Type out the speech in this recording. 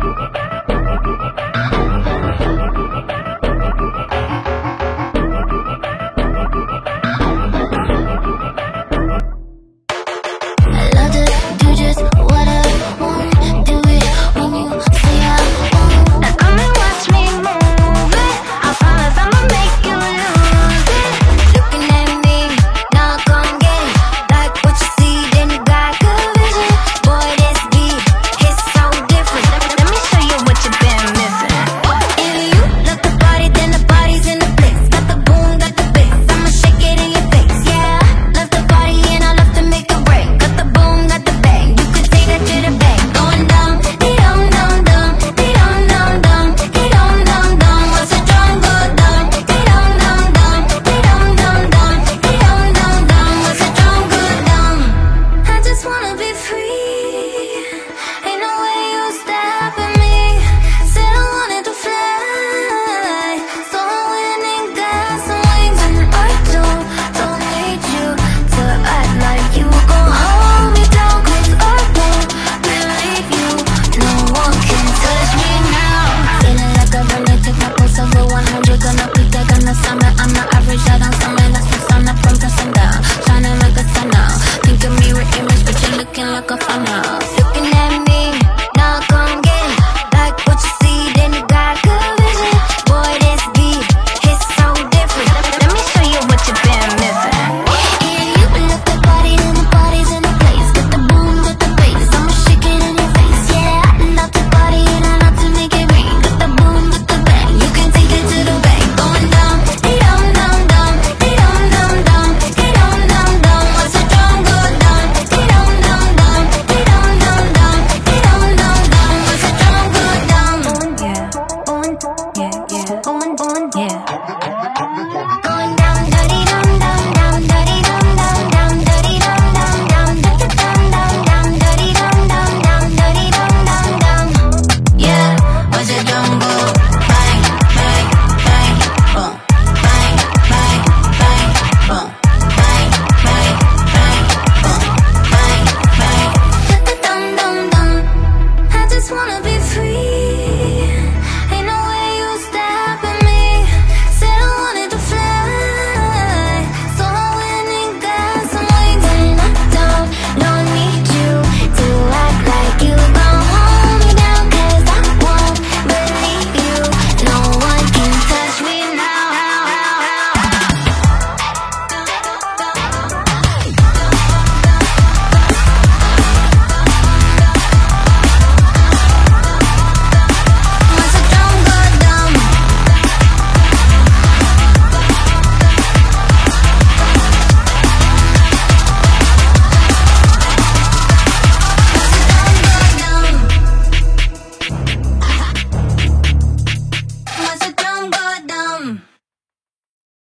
Thank. Wanna be